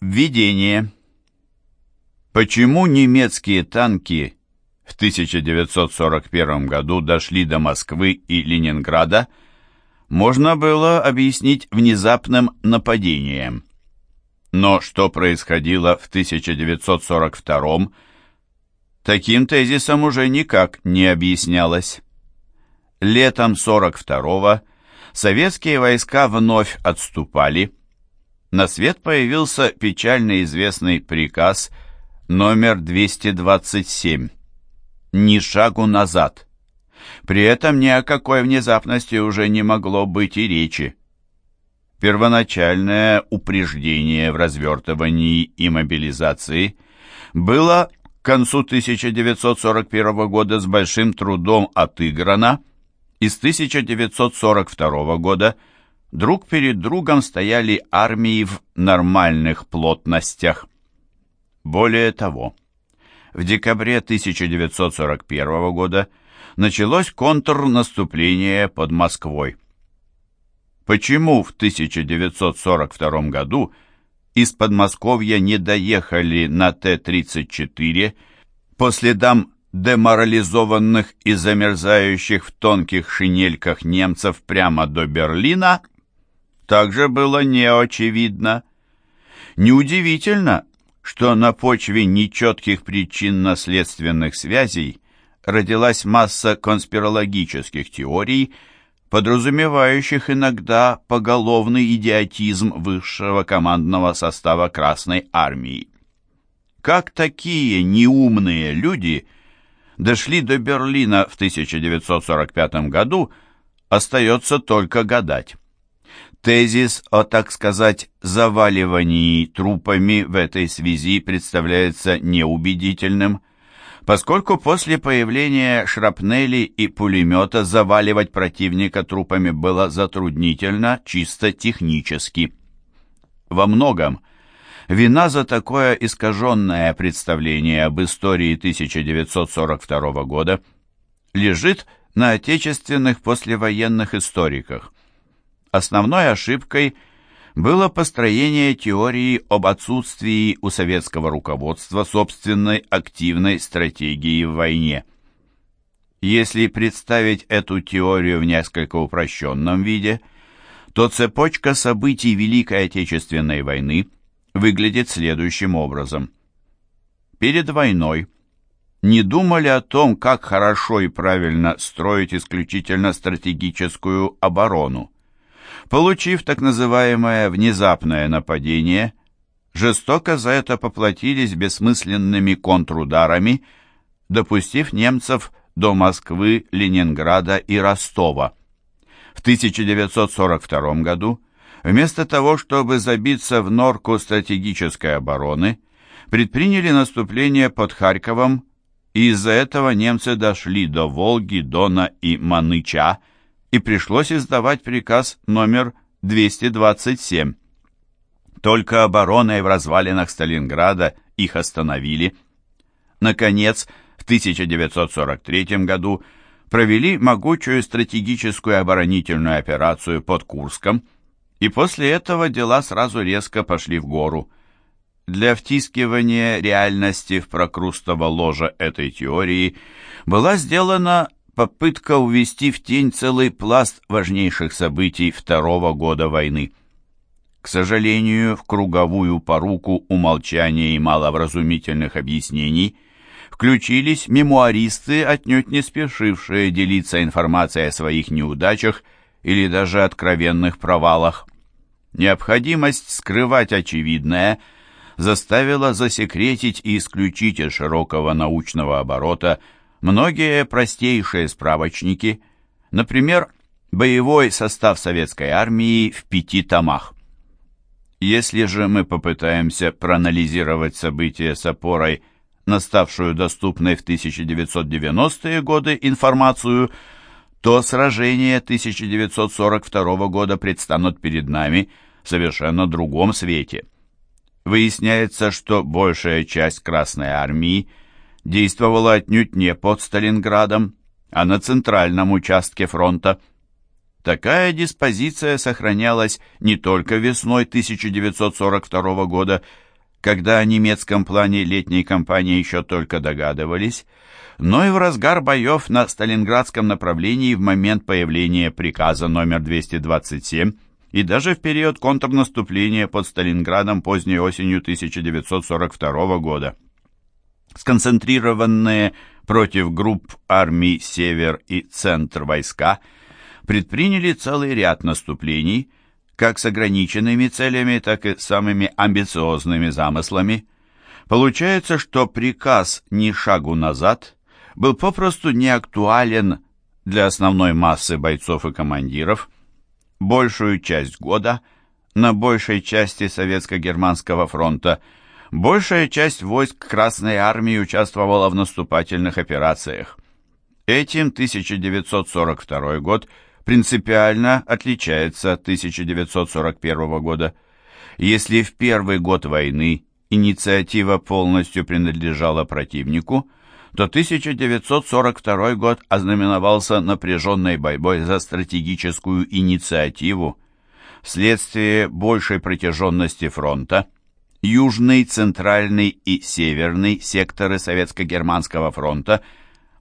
Введение. Почему немецкие танки в 1941 году дошли до Москвы и Ленинграда, можно было объяснить внезапным нападением. Но что происходило в 1942 таким тезисом уже никак не объяснялось. Летом 42-го советские войска вновь отступали, на свет появился печально известный приказ номер 227 «Ни шагу назад». При этом ни о какой внезапности уже не могло быть и речи. Первоначальное упреждение в развертывании и мобилизации было к концу 1941 года с большим трудом отыграно, и с 1942 года – друг перед другом стояли армии в нормальных плотностях. Более того, в декабре 1941 года началось контрнаступление под Москвой. Почему в 1942 году из Подмосковья не доехали на Т-34 по следам деморализованных и замерзающих в тонких шинельках немцев прямо до Берлина – также было неочевидно. Неудивительно, что на почве нечетких причинно-следственных связей родилась масса конспирологических теорий, подразумевающих иногда поголовный идиотизм высшего командного состава Красной Армии. Как такие неумные люди дошли до Берлина в 1945 году, остается только гадать. Тезис о, так сказать, заваливании трупами в этой связи представляется неубедительным, поскольку после появления шрапнели и пулемета заваливать противника трупами было затруднительно чисто технически. Во многом вина за такое искаженное представление об истории 1942 года лежит на отечественных послевоенных историках, Основной ошибкой было построение теории об отсутствии у советского руководства собственной активной стратегии в войне. Если представить эту теорию в несколько упрощенном виде, то цепочка событий Великой Отечественной войны выглядит следующим образом. Перед войной не думали о том, как хорошо и правильно строить исключительно стратегическую оборону Получив так называемое внезапное нападение, жестоко за это поплатились бессмысленными контрударами, допустив немцев до Москвы, Ленинграда и Ростова. В 1942 году, вместо того, чтобы забиться в норку стратегической обороны, предприняли наступление под Харьковом, и из-за этого немцы дошли до Волги, Дона и Маныча, и пришлось издавать приказ номер 227. Только обороной в развалинах Сталинграда их остановили. Наконец, в 1943 году провели могучую стратегическую оборонительную операцию под Курском, и после этого дела сразу резко пошли в гору. Для втискивания реальности в прокрустово ложе этой теории была сделана попытка увести в тень целый пласт важнейших событий второго года войны. К сожалению, в круговую поруку умолчания и маловразумительных объяснений включились мемуаристы, отнюдь не спешившие делиться информацией о своих неудачах или даже откровенных провалах. Необходимость скрывать очевидное заставила засекретить и исключить из широкого научного оборота – Многие простейшие справочники, например, боевой состав советской армии в пяти томах. Если же мы попытаемся проанализировать события с опорой на ставшую доступной в 1990-е годы информацию, то сражения 1942 года предстанут перед нами в совершенно другом свете. Выясняется, что большая часть Красной Армии – действовала отнюдь не под Сталинградом, а на центральном участке фронта. Такая диспозиция сохранялась не только весной 1942 года, когда о немецком плане летней кампании еще только догадывались, но и в разгар боев на Сталинградском направлении в момент появления приказа номер 227 и даже в период контрнаступления под Сталинградом поздней осенью 1942 года. Сконцентрированные против групп армий «Север» и «Центр» войска предприняли целый ряд наступлений, как с ограниченными целями, так и с самыми амбициозными замыслами. Получается, что приказ «ни шагу назад» был попросту не актуален для основной массы бойцов и командиров. Большую часть года на большей части Советско-Германского фронта большая часть войск Красной Армии участвовала в наступательных операциях. Этим 1942 год принципиально отличается от 1941 года. Если в первый год войны инициатива полностью принадлежала противнику, то 1942 год ознаменовался напряженной борьбой за стратегическую инициативу. Вследствие большей протяженности фронта, южный, центральный и северный секторы Советско-Германского фронта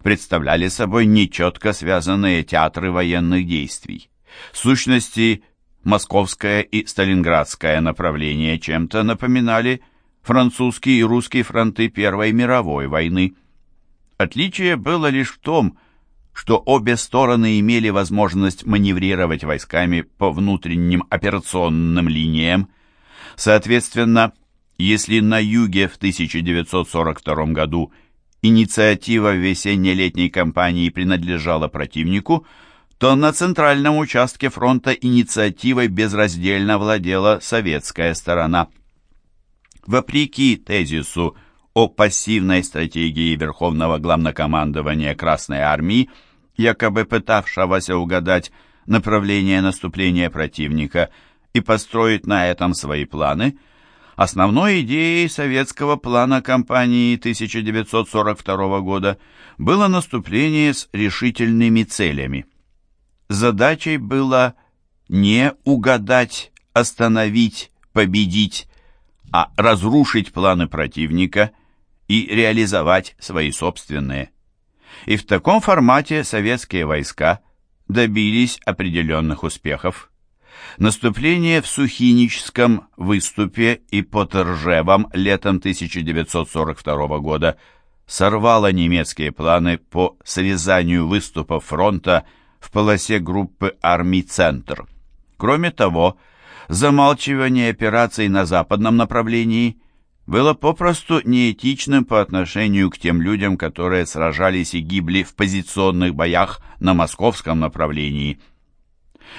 представляли собой нечетко связанные театры военных действий. В сущности, московское и сталинградское направления чем-то напоминали французские и русские фронты Первой мировой войны – Отличие было лишь в том, что обе стороны имели возможность маневрировать войсками по внутренним операционным линиям. Соответственно, если на юге в 1942 году инициатива весенне-летней кампании принадлежала противнику, то на центральном участке фронта инициативой безраздельно владела советская сторона. Вопреки тезису о пассивной стратегии Верховного Главнокомандования Красной Армии, якобы пытавшегося угадать направление наступления противника и построить на этом свои планы, основной идеей советского плана кампании 1942 года было наступление с решительными целями. Задачей было не угадать, остановить, победить, а разрушить планы противника – и реализовать свои собственные. И в таком формате советские войска добились определенных успехов. Наступление в Сухиническом выступе и под Ржевом летом 1942 года сорвало немецкие планы по срезанию выступов фронта в полосе группы армий «Центр». Кроме того, замалчивание операций на западном направлении – было попросту неэтичным по отношению к тем людям, которые сражались и гибли в позиционных боях на московском направлении.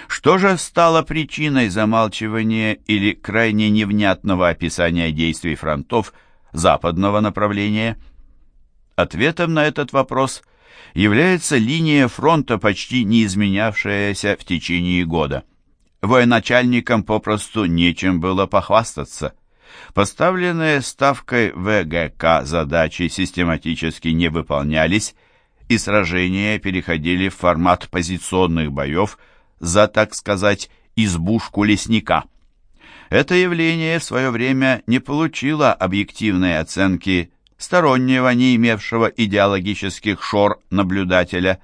Что же стало причиной замалчивания или крайне невнятного описания действий фронтов западного направления? Ответом на этот вопрос является линия фронта, почти не изменявшаяся в течение года. Военачальникам попросту нечем было похвастаться – Поставленные ставкой ВГК задачи систематически не выполнялись, и сражения переходили в формат позиционных боев за, так сказать, избушку лесника. Это явление в свое время не получило объективной оценки стороннего, не имевшего идеологических шор наблюдателя.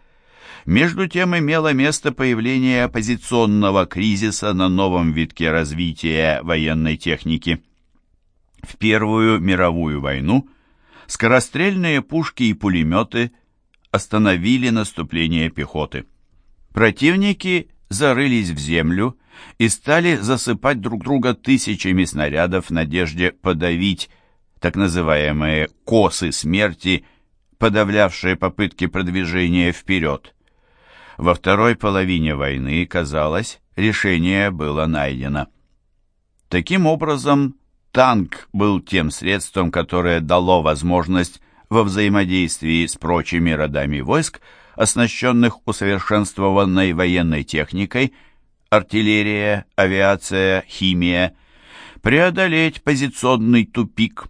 Между тем имело место появление оппозиционного кризиса на новом витке развития военной техники. В Первую мировую войну скорострельные пушки и пулеметы остановили наступление пехоты. Противники зарылись в землю и стали засыпать друг друга тысячами снарядов в надежде подавить так называемые «косы смерти», подавлявшие попытки продвижения вперед. Во второй половине войны, казалось, решение было найдено. Таким образом, Танк был тем средством, которое дало возможность во взаимодействии с прочими родами войск, оснащенных усовершенствованной военной техникой, артиллерия, авиация, химия, преодолеть позиционный тупик,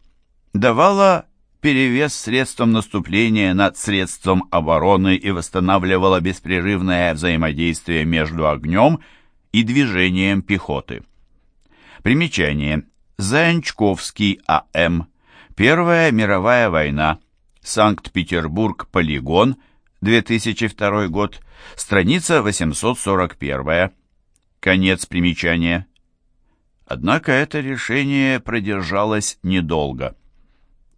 давала перевес средством наступления над средством обороны и восстанавливала беспрерывное взаимодействие между огнем и движением пехоты. Примечание. Заянчковский А.М. Первая мировая война. Санкт-Петербург, полигон, 2002 год, страница 841. Конец примечания. Однако это решение продержалось недолго.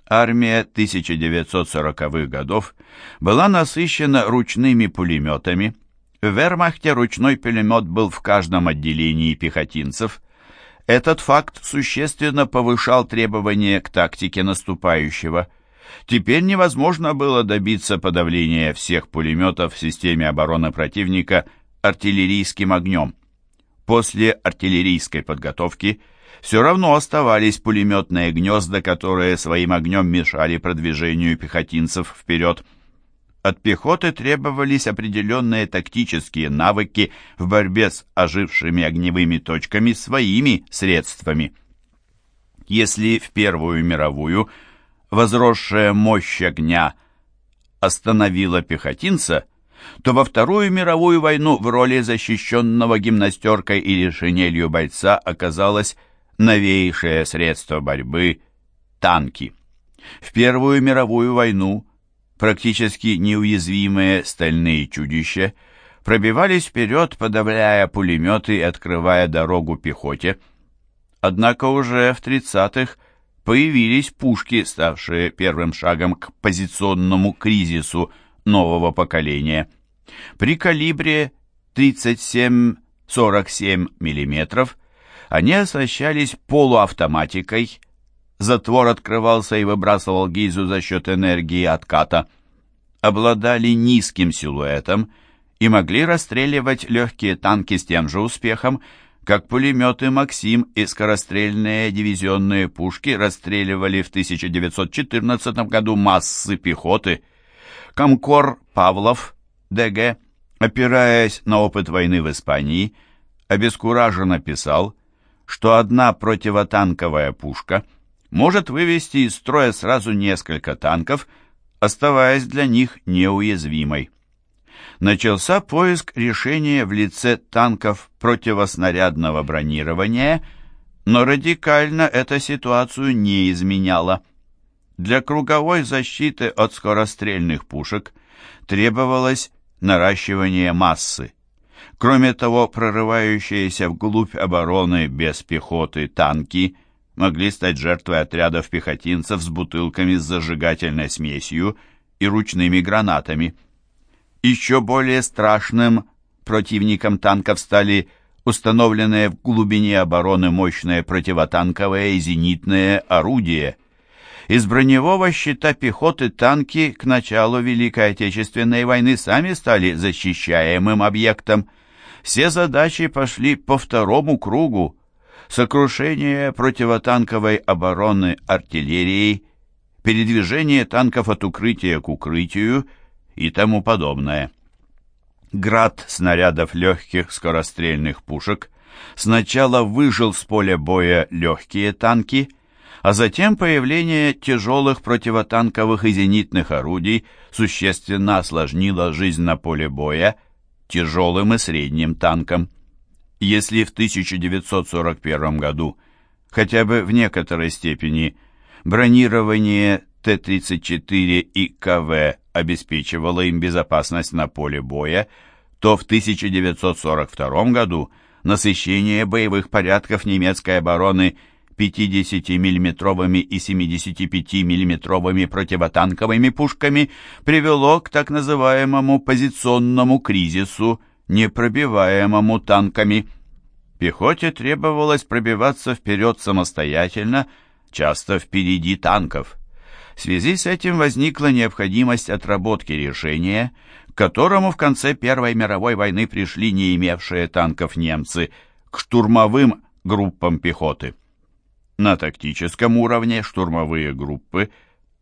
Армия 1940-х годов была насыщена ручными пулеметами. В вермахте ручной пулемет был в каждом отделении пехотинцев. Этот факт существенно повышал требования к тактике наступающего. Теперь невозможно было добиться подавления всех пулеметов в системе обороны противника артиллерийским огнем. После артиллерийской подготовки все равно оставались пулеметные гнезда, которые своим огнем мешали продвижению пехотинцев вперед. От пехоты требовались определенные тактические навыки в борьбе с ожившими огневыми точками своими средствами. Если в Первую мировую возросшая мощь огня остановила пехотинца – то во Вторую мировую войну в роли защищенного гимнастеркой или шинелью бойца оказалось новейшее средство борьбы – танки. В Первую мировую войну практически неуязвимые стальные чудища пробивались вперед, подавляя пулеметы и открывая дорогу пехоте. Однако уже в 30-х появились пушки, ставшие первым шагом к позиционному кризису нового поколения. При калибре 37-47 мм они оснащались полуавтоматикой, затвор открывался и выбрасывал гильзу за счет энергии отката, обладали низким силуэтом и могли расстреливать легкие танки с тем же успехом, как пулеметы «Максим» и скорострельные дивизионные пушки расстреливали в 1914 году массы пехоты. Комкор Павлов ДГ, опираясь на опыт войны в Испании, обескураженно писал, что одна противотанковая пушка может вывести из строя сразу несколько танков, оставаясь для них неуязвимой. Начался поиск решения в лице танков противоснарядного бронирования, но радикально эта ситуацию не изменяла. Для круговой защиты от скорострельных пушек требовалось наращивание массы. Кроме того, прорывающиеся вглубь обороны без пехоты танки могли стать жертвой отрядов пехотинцев с бутылками с зажигательной смесью и ручными гранатами. Еще более страшным противником танков стали установленные в глубине обороны мощные противотанковые и зенитные орудия – из броневого щита пехоты танки к началу Великой Отечественной войны сами стали защищаемым объектом. Все задачи пошли по второму кругу. Сокрушение противотанковой обороны артиллерией, передвижение танков от укрытия к укрытию и тому подобное. Град снарядов легких скорострельных пушек сначала выжил с поля боя легкие танки, а затем появление тяжелых противотанковых и зенитных орудий существенно осложнило жизнь на поле боя тяжелым и средним танкам. Если в 1941 году хотя бы в некоторой степени бронирование Т-34 и КВ обеспечивало им безопасность на поле боя, то в 1942 году насыщение боевых порядков немецкой обороны – 50-миллиметровыми и 75-миллиметровыми противотанковыми пушками привело к так называемому позиционному кризису, непробиваемому танками. Пехоте требовалось пробиваться вперед самостоятельно, часто впереди танков. В связи с этим возникла необходимость отработки решения, к которому в конце Первой мировой войны пришли не имевшие танков немцы, к штурмовым группам пехоты. На тактическом уровне штурмовые группы,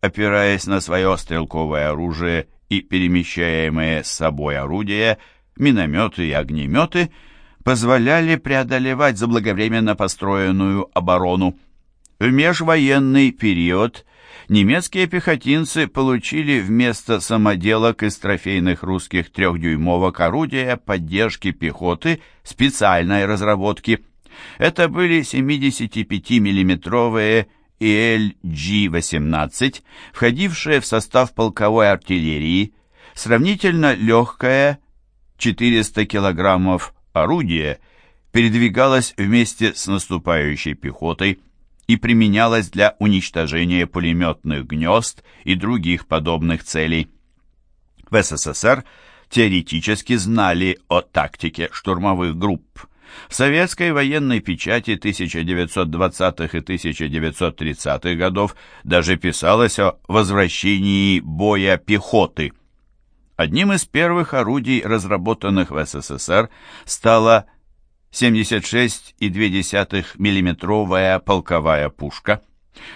опираясь на свое стрелковое оружие и перемещаемые с собой орудия, минометы и огнеметы, позволяли преодолевать заблаговременно построенную оборону. В межвоенный период немецкие пехотинцы получили вместо самоделок из трофейных русских трехдюймовок орудия поддержки пехоты специальной разработки – Это были 75-миллиметровые ИЛ-G-18, входившие в состав полковой артиллерии, сравнительно легкое 400 килограммов орудие передвигалось вместе с наступающей пехотой и применялось для уничтожения пулеметных гнезд и других подобных целей. В СССР теоретически знали о тактике штурмовых групп. В советской военной печати 1920-х и 1930-х годов даже писалось о возвращении боя пехоты. Одним из первых орудий, разработанных в СССР, стала 76,2 миллиметровая полковая пушка.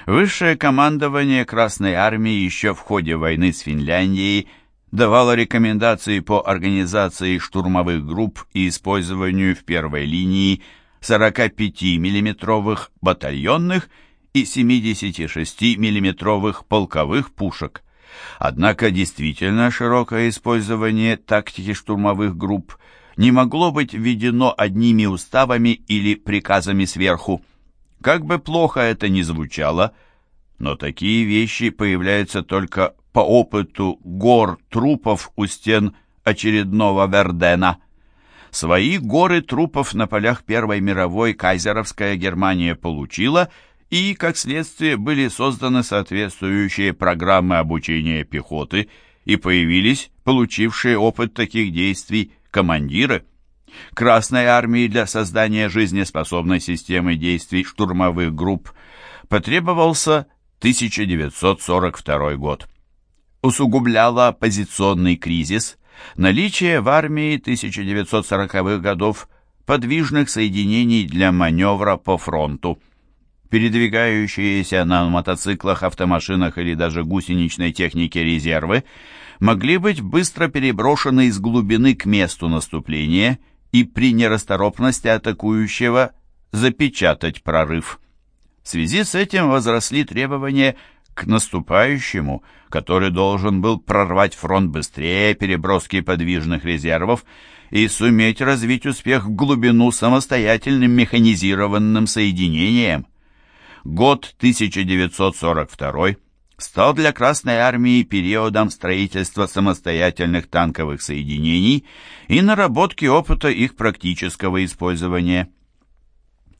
Высшее командование Красной Армии еще в ходе войны с Финляндией давала рекомендации по организации штурмовых групп и использованию в первой линии 45 миллиметровых батальонных и 76 миллиметровых полковых пушек. Однако действительно широкое использование тактики штурмовых групп не могло быть введено одними уставами или приказами сверху. Как бы плохо это ни звучало, но такие вещи появляются только по опыту гор трупов у стен очередного Вердена. Свои горы трупов на полях Первой мировой кайзеровская Германия получила, и, как следствие, были созданы соответствующие программы обучения пехоты и появились получившие опыт таких действий командиры. Красной армии для создания жизнеспособной системы действий штурмовых групп потребовался 1942 год усугубляло позиционный кризис, наличие в армии 1940-х годов подвижных соединений для маневра по фронту. Передвигающиеся на мотоциклах, автомашинах или даже гусеничной технике резервы могли быть быстро переброшены из глубины к месту наступления и при нерасторопности атакующего запечатать прорыв. В связи с этим возросли требования к наступающему, который должен был прорвать фронт быстрее переброски подвижных резервов и суметь развить успех в глубину самостоятельным механизированным соединением. Год 1942 стал для Красной Армии периодом строительства самостоятельных танковых соединений и наработки опыта их практического использования.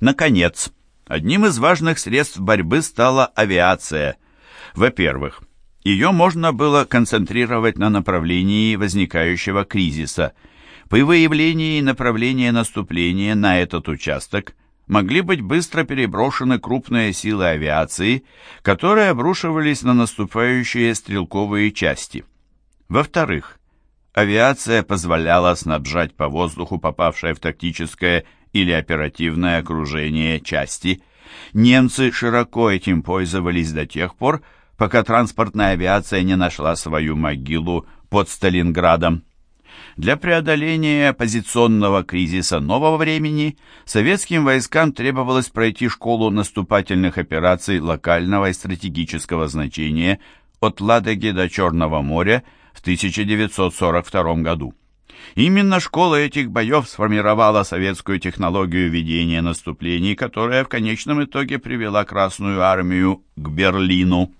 Наконец, одним из важных средств борьбы стала авиация – во-первых, ее можно было концентрировать на направлении возникающего кризиса. При выявлении направления наступления на этот участок могли быть быстро переброшены крупные силы авиации, которые обрушивались на наступающие стрелковые части. Во-вторых, авиация позволяла снабжать по воздуху попавшее в тактическое или оперативное окружение части. Немцы широко этим пользовались до тех пор, пока транспортная авиация не нашла свою могилу под Сталинградом. Для преодоления позиционного кризиса нового времени советским войскам требовалось пройти школу наступательных операций локального и стратегического значения от Ладоги до Черного моря в 1942 году. Именно школа этих боев сформировала советскую технологию ведения наступлений, которая в конечном итоге привела Красную армию к Берлину.